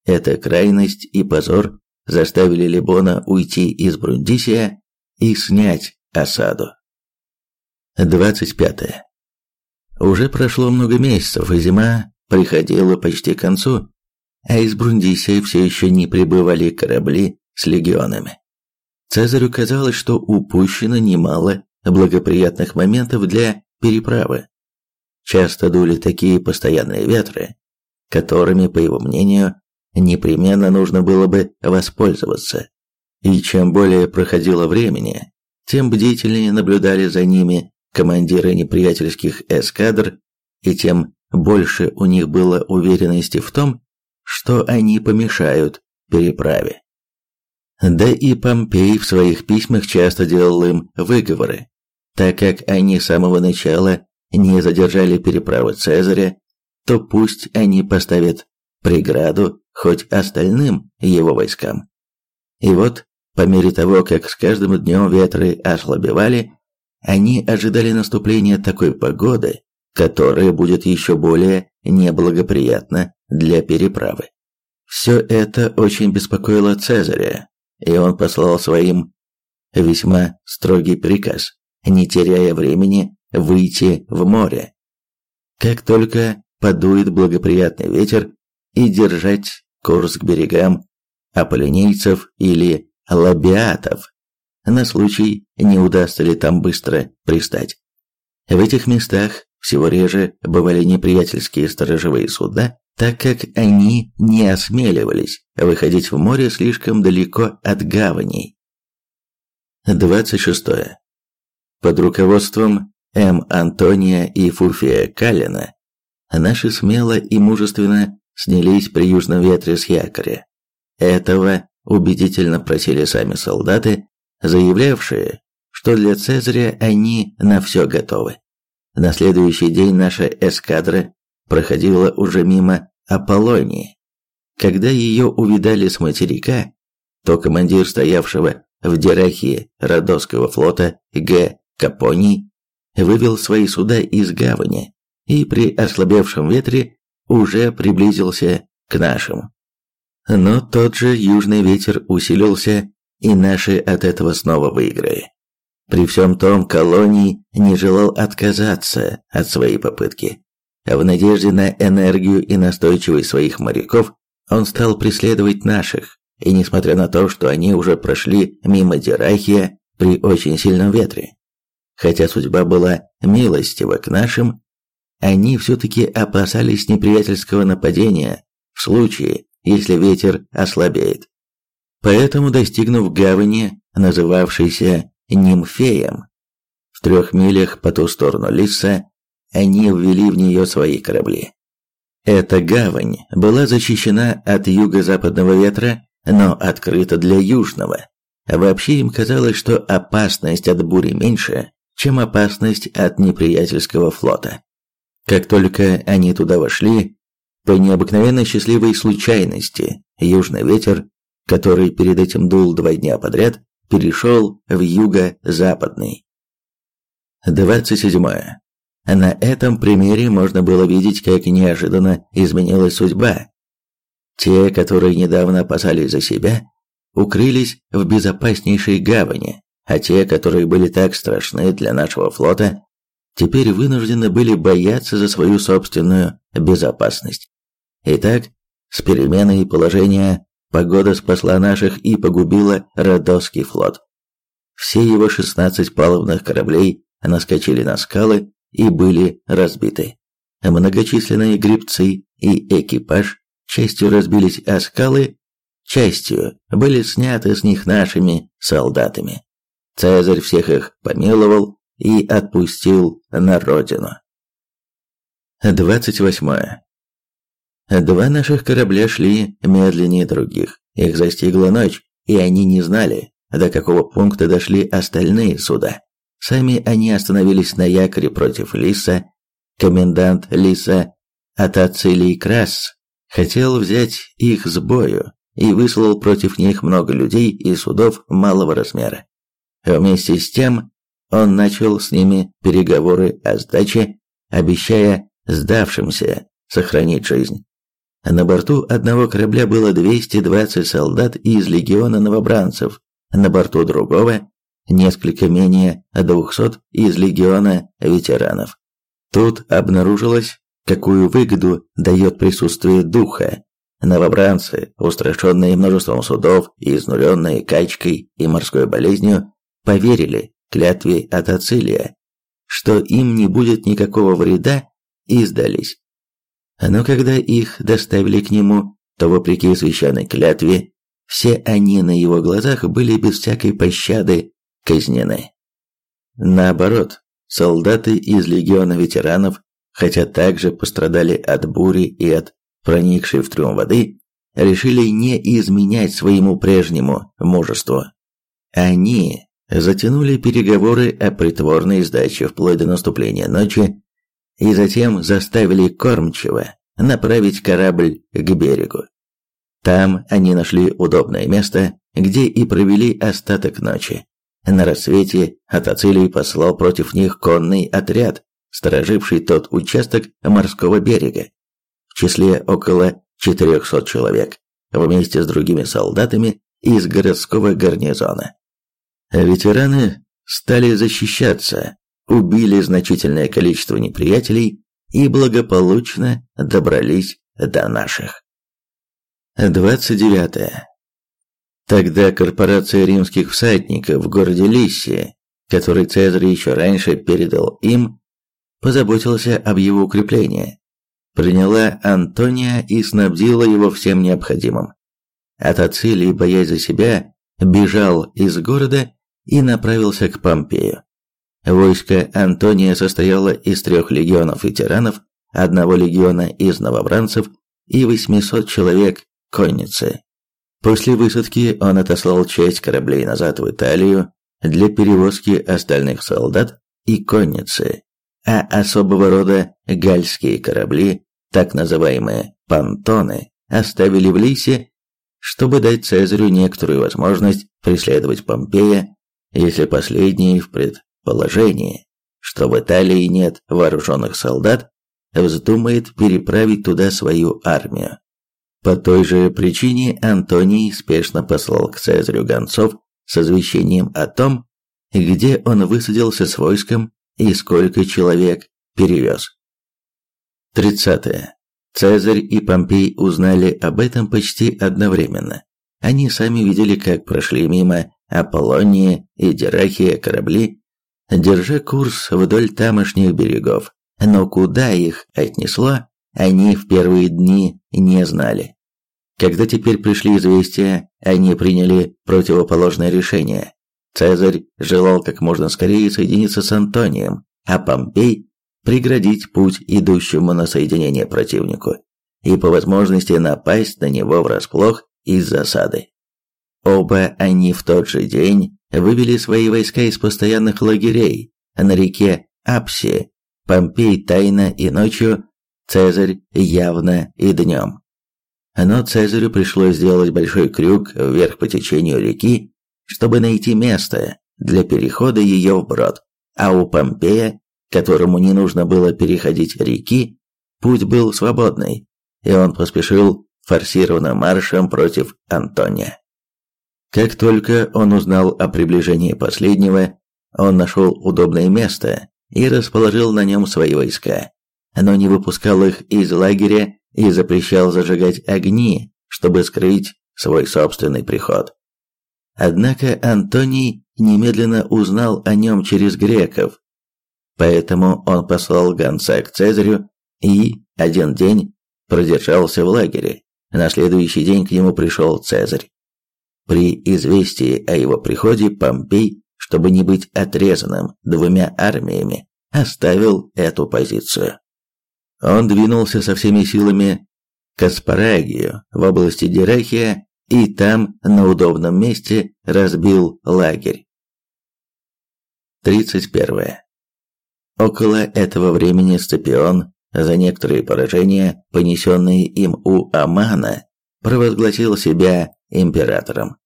S1: эта крайность и позор заставили Лебона уйти из Брундисия и снять осаду. 25. Уже прошло много месяцев, и зима приходила почти к концу, а из Брундисия все еще не прибывали корабли с легионами. Цезарю казалось, что упущено немало благоприятных моментов для переправы. Часто дули такие постоянные ветры, которыми, по его мнению, непременно нужно было бы воспользоваться. И чем более проходило времени, тем бдительнее наблюдали за ними командиры неприятельских эскадр, и тем больше у них было уверенности в том, что они помешают переправе. Да и Помпей в своих письмах часто делал им выговоры, так как они с самого начала не задержали переправы Цезаря, то пусть они поставят преграду хоть остальным его войскам. И вот, по мере того, как с каждым днем ветры ослабевали, они ожидали наступления такой погоды, которая будет еще более неблагоприятна для переправы. Все это очень беспокоило Цезаря, и он послал своим весьма строгий приказ, не теряя времени, выйти в море. Как только подует благоприятный ветер, и держать курс к берегам, аполлинейцев или лабиатов, на случай, не удастся ли там быстро пристать. В этих местах всего реже бывали неприятельские сторожевые суда, так как они не осмеливались выходить в море слишком далеко от гаваней. 26. Под руководством М. Антония и Фуфия Калина наши смело и мужественно снялись при южном ветре с якоря. Этого убедительно просили сами солдаты, заявлявшие, что для Цезаря они на все готовы. На следующий день наша эскадра проходила уже мимо Аполлонии. Когда ее увидали с материка, то командир стоявшего в Дирахии Родосского флота Г. Капоний вывел свои суда из гавани и при ослабевшем ветре уже приблизился к нашим. Но тот же южный ветер усилился, и наши от этого снова выиграли. При всем том, колоний не желал отказаться от своей попытки. В надежде на энергию и настойчивость своих моряков, он стал преследовать наших, и несмотря на то, что они уже прошли мимо Дирахия при очень сильном ветре, хотя судьба была милостива к нашим, они все-таки опасались неприятельского нападения в случае, если ветер ослабеет. Поэтому, достигнув гавани, называвшейся Нимфеем, в трех милях по ту сторону Лиса, они ввели в нее свои корабли. Эта гавань была защищена от юго-западного ветра, но открыта для южного. Вообще им казалось, что опасность от бури меньше, чем опасность от неприятельского флота. Как только они туда вошли, по необыкновенно счастливой случайности, южный ветер, который перед этим дул два дня подряд, перешел в юго-западный. 27. На этом примере можно было видеть, как неожиданно изменилась судьба. Те, которые недавно опасались за себя, укрылись в безопаснейшей гавани, а те, которые были так страшны для нашего флота, теперь вынуждены были бояться за свою собственную безопасность. Итак, с переменой положения погода спасла наших и погубила Родосский флот. Все его 16 палубных кораблей наскочили на скалы и были разбиты. Многочисленные грибцы и экипаж частью разбились о скалы, частью были сняты с них нашими солдатами. Цезарь всех их помиловал и отпустил на родину. 28. Два наших корабля шли медленнее других. Их застигла ночь, и они не знали, до какого пункта дошли остальные суда. Сами они остановились на якоре против Лиса. Комендант Лиса Атацилий Крас хотел взять их с бою и выслал против них много людей и судов малого размера. Вместе с тем он начал с ними переговоры о сдаче, обещая сдавшимся сохранить жизнь. На борту одного корабля было 220 солдат из легиона новобранцев, на борту другого несколько менее 200 из легиона ветеранов. Тут обнаружилось, какую выгоду дает присутствие духа. Новобранцы, устрашенные множеством судов и изнуренные качкой и морской болезнью, поверили клятве от Ацилия, что им не будет никакого вреда, и сдались. Но когда их доставили к нему, то, вопреки священной клятве, все они на его глазах были без всякой пощады казнены. Наоборот, солдаты из легиона ветеранов, хотя также пострадали от бури и от проникшей в трюм воды, решили не изменять своему прежнему мужеству. Они затянули переговоры о притворной сдаче вплоть до наступления ночи и затем заставили кормчего направить корабль к берегу. Там они нашли удобное место, где и провели остаток ночи. На рассвете Атацилий послал против них конный отряд, стороживший тот участок морского берега, в числе около 400 человек, вместе с другими солдатами из городского гарнизона. Ветераны стали защищаться, убили значительное количество неприятелей и благополучно добрались до наших. 29. Тогда корпорация римских всадников в городе Лиссия, который Цезарь еще раньше передал им, позаботился об его укреплении, приняла Антония и снабдила его всем необходимым. От Ацилий, боясь за себя, бежал из города и направился к Помпею. Войско Антония состояло из трех легионов ветеранов, одного легиона из новобранцев и 800 человек конницы. После высадки он отослал часть кораблей назад в Италию для перевозки остальных солдат и конницы, а особого рода гальские корабли, так называемые «пантоны», оставили в Лисе, чтобы дать Цезарю некоторую возможность преследовать Помпея, если последний в предположении, что в Италии нет вооруженных солдат, вздумает переправить туда свою армию. По той же причине Антоний спешно послал к Цезарю гонцов с извещением о том, где он высадился с войском и сколько человек перевез. 30. Цезарь и Помпей узнали об этом почти одновременно. Они сами видели, как прошли мимо Аполлония и Дирахия корабли, держа курс вдоль тамошних берегов, но куда их отнесло, они в первые дни не знали. Когда теперь пришли известия, они приняли противоположное решение. Цезарь желал как можно скорее соединиться с Антонием, а Помпей преградить путь идущему на соединение противнику и по возможности напасть на него врасплох из засады. Оба они в тот же день вывели свои войска из постоянных лагерей на реке Апси, Помпей тайно и ночью, Цезарь явно и днем. Но Цезарю пришлось сделать большой крюк вверх по течению реки, чтобы найти место для перехода ее вброд, а у Помпея, которому не нужно было переходить реки, путь был свободный, и он поспешил форсированным маршем против Антония. Как только он узнал о приближении последнего, он нашел удобное место и расположил на нем свои войска, но не выпускал их из лагеря и запрещал зажигать огни, чтобы скрыть свой собственный приход. Однако Антоний немедленно узнал о нем через греков, поэтому он послал гонца к Цезарю и один день продержался в лагере. На следующий день к нему пришел Цезарь. При известии о его приходе Помпей, чтобы не быть отрезанным двумя армиями, оставил эту позицию. Он двинулся со всеми силами к Аспарагию в области Дирахия и там, на удобном месте, разбил лагерь. 31. Около этого времени Сципион, за некоторые поражения, понесенные им у Амана, провозгласил себя императором.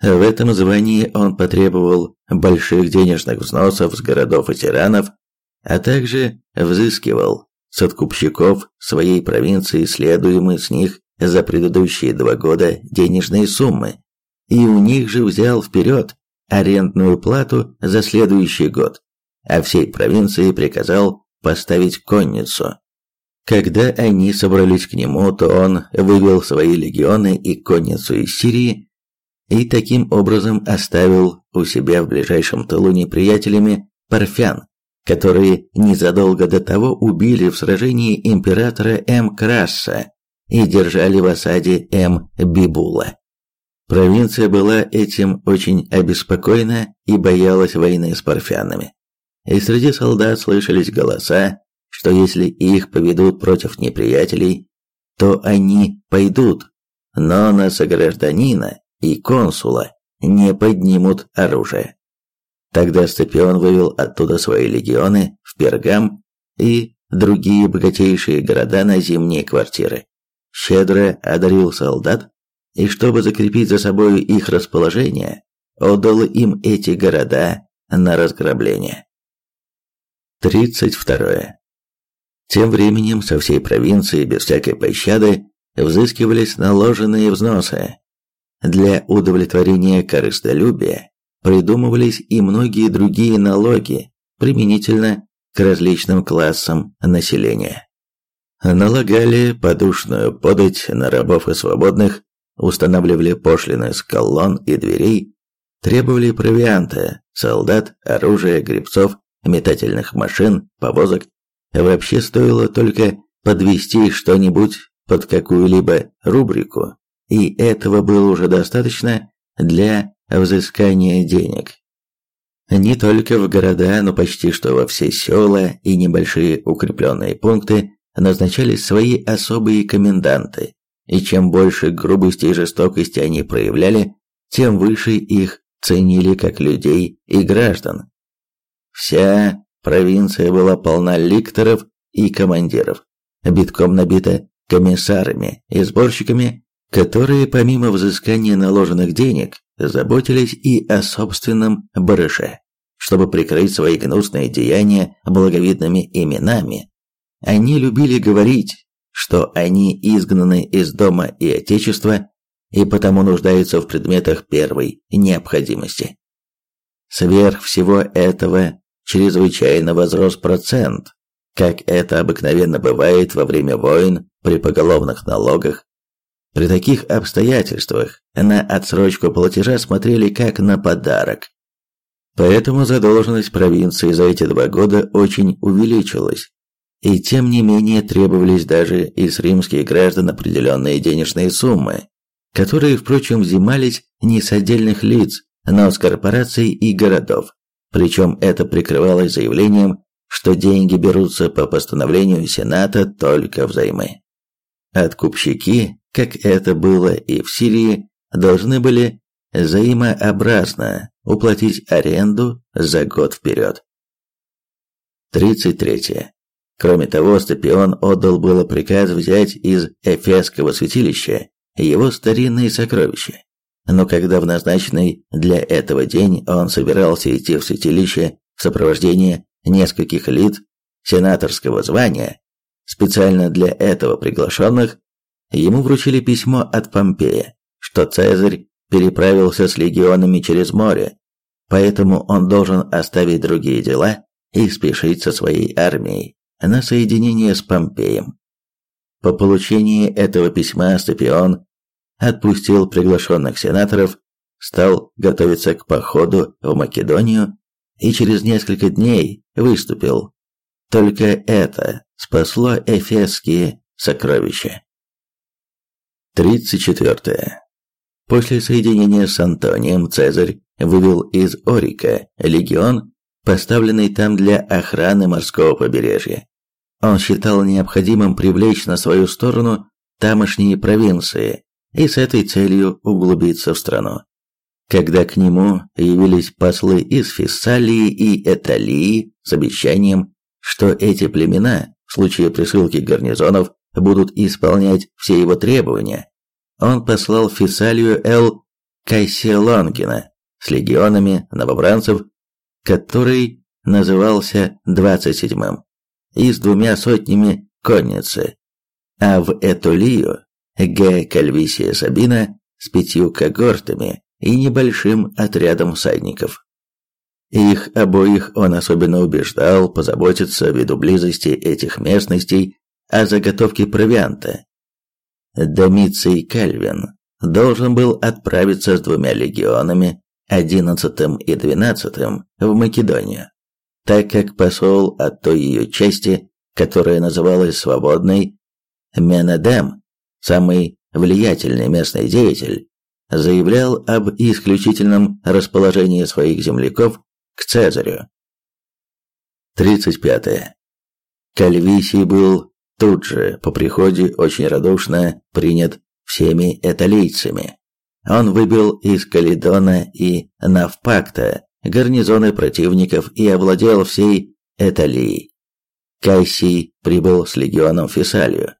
S1: В этом звании он потребовал больших денежных взносов с городов и тиранов, а также взыскивал с откупщиков своей провинции следуемые с них за предыдущие два года денежные суммы, и у них же взял вперед арендную плату за следующий год, а всей провинции приказал поставить конницу. Когда они собрались к нему, то он вывел свои легионы и конницу из Сирии и таким образом оставил у себя в ближайшем тылу неприятелями парфян, которые незадолго до того убили в сражении императора М. Краса и держали в осаде М. Бибула. Провинция была этим очень обеспокоена и боялась войны с парфянами. И среди солдат слышались голоса, что если их поведут против неприятелей, то они пойдут, но на согражданина и консула не поднимут оружие. Тогда Сципион вывел оттуда свои легионы в Пергам и другие богатейшие города на зимние квартиры. Щедро одарил солдат, и чтобы закрепить за собой их расположение, отдал им эти города на разграбление. 32. Тем временем со всей провинции без всякой пощады взыскивались наложенные взносы. Для удовлетворения корыстолюбия придумывались и многие другие налоги, применительно к различным классам населения. Налагали подушную подать на рабов и свободных, устанавливали пошлины с колонн и дверей, требовали провианта, солдат, оружия, гребцов, метательных машин, повозок. Вообще стоило только подвести что-нибудь под какую-либо рубрику, и этого было уже достаточно для взыскания денег. Не только в города, но почти что во все села и небольшие укрепленные пункты назначались свои особые коменданты, и чем больше грубости и жестокости они проявляли, тем выше их ценили как людей и граждан. Вся провинция была полна ликторов и командиров, битком набита комиссарами и сборщиками, которые помимо взыскания наложенных денег заботились и о собственном барыше, чтобы прикрыть свои гнусные деяния благовидными именами. Они любили говорить, что они изгнаны из дома и отечества и потому нуждаются в предметах первой необходимости. Сверх всего этого чрезвычайно возрос процент, как это обыкновенно бывает во время войн при поголовных налогах. При таких обстоятельствах на отсрочку платежа смотрели как на подарок. Поэтому задолженность провинции за эти два года очень увеличилась. И тем не менее требовались даже из римских граждан определенные денежные суммы, которые, впрочем, взимались не с отдельных лиц, но с корпораций и городов. Причем это прикрывалось заявлением, что деньги берутся по постановлению Сената только взаймы. Откупщики, как это было и в Сирии, должны были взаимообразно уплатить аренду за год вперед. 33. Кроме того, Степион отдал было приказ взять из Эфесского святилища его старинные сокровища. Но когда в назначенный для этого день он собирался идти в святилище в сопровождении нескольких лиц сенаторского звания, специально для этого приглашенных, ему вручили письмо от Помпея, что Цезарь переправился с легионами через море, поэтому он должен оставить другие дела и спешить со своей армией на соединение с Помпеем. По получении этого письма Степион отпустил приглашенных сенаторов, стал готовиться к походу в Македонию и через несколько дней выступил. Только это спасло эфесские сокровища. 34. После соединения с Антонием Цезарь вывел из Орика легион, поставленный там для охраны морского побережья. Он считал необходимым привлечь на свою сторону тамошние провинции и с этой целью углубиться в страну. Когда к нему явились послы из Фессалии и Эталии с обещанием, что эти племена в случае присылки гарнизонов будут исполнять все его требования, он послал в Фессалию Эл Кайселонгина с легионами новобранцев, который назывался 27-м и с двумя сотнями конницы, а в Этулию Г. Кальвисия Сабина с пятью когортами и небольшим отрядом всадников. Их обоих он особенно убеждал позаботиться ввиду близости этих местностей о заготовке провианта. Домиций Кальвин должен был отправиться с двумя легионами, 11 и 12 в Македонию так как посол от той ее части, которая называлась Свободной, Менедем, самый влиятельный местный деятель, заявлял об исключительном расположении своих земляков к Цезарю. 35. -е. Кальвисий был тут же по приходе очень радушно принят всеми эталийцами. Он выбил из Калидона и Навпакта гарнизоны противников и овладел всей Эталией. Кайсий прибыл с легионом в Фессалию.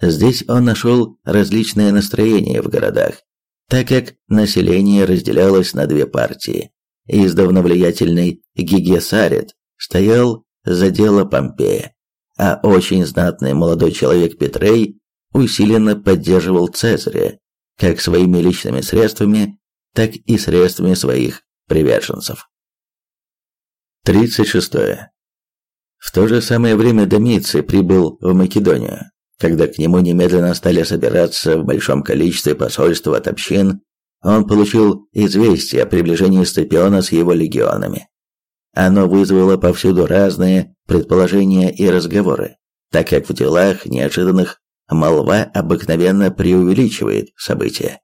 S1: Здесь он нашел различные настроения в городах, так как население разделялось на две партии. Издавна влиятельный Гигесарет стоял за дело Помпея, а очень знатный молодой человек Петрей усиленно поддерживал Цезаря, как своими личными средствами, так и средствами своих приверженцев. 36. В то же самое время Домиций прибыл в Македонию. когда к нему немедленно стали собираться в большом количестве посольства от общин, он получил известие о приближении Сципиона с его легионами. Оно вызвало повсюду разные предположения и разговоры, так как в делах неожиданных молва обыкновенно преувеличивает события.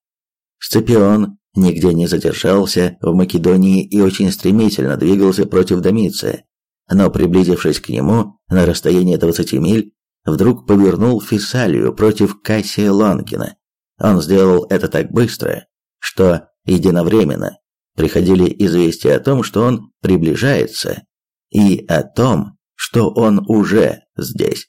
S1: Сципион нигде не задержался в Македонии и очень стремительно двигался против Домиция, но приблизившись к нему на расстояние 20 миль, вдруг повернул Фессалию против Кассия Лонгина. Он сделал это так быстро, что единовременно приходили известия о том, что он приближается, и о том, что он уже здесь.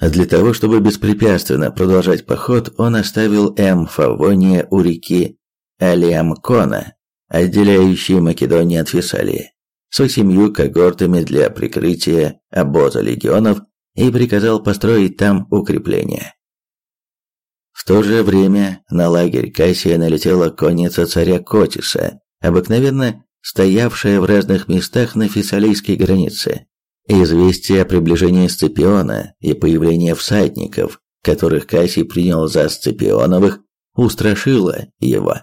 S1: Для того, чтобы беспрепятственно продолжать поход, он оставил М. Фавония у реки Алиамкона, отделяющей Македонию от Фессалии, с восемью когортами для прикрытия обоза легионов и приказал построить там укрепления. В то же время на лагерь Кассия налетела конница царя Котиса, обыкновенно стоявшая в разных местах на фессалийской границе. Известие о приближении Сципиона и появлении всадников, которых Кассий принял за Сципионовых, устрашило его.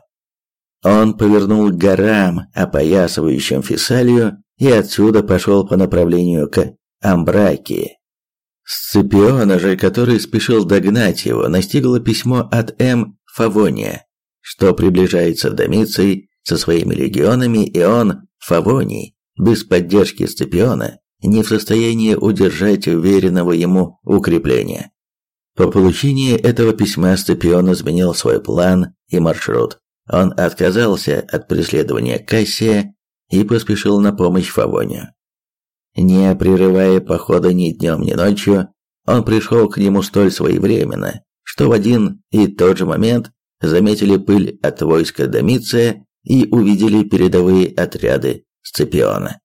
S1: Он повернул к горам, опоясывающим Фессалию, и отсюда пошел по направлению к Амбракии. Сципиона же, который спешил догнать его, настигло письмо от М. Фавония, что приближается Домиций со своими легионами, и он, Фавоний, без поддержки Сципиона, не в состоянии удержать уверенного ему укрепления. По получении этого письма Сципион изменил свой план и маршрут. Он отказался от преследования Кассия и поспешил на помощь Фавонию. Не прерывая похода ни днем, ни ночью, он пришел к нему столь своевременно, что в один и тот же момент заметили пыль от войска Домиция и увидели передовые отряды Сципиона.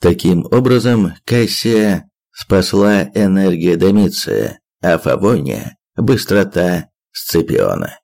S1: Таким образом, Кассия спасла энергия Домиция, а Фавония – быстрота Сципиона.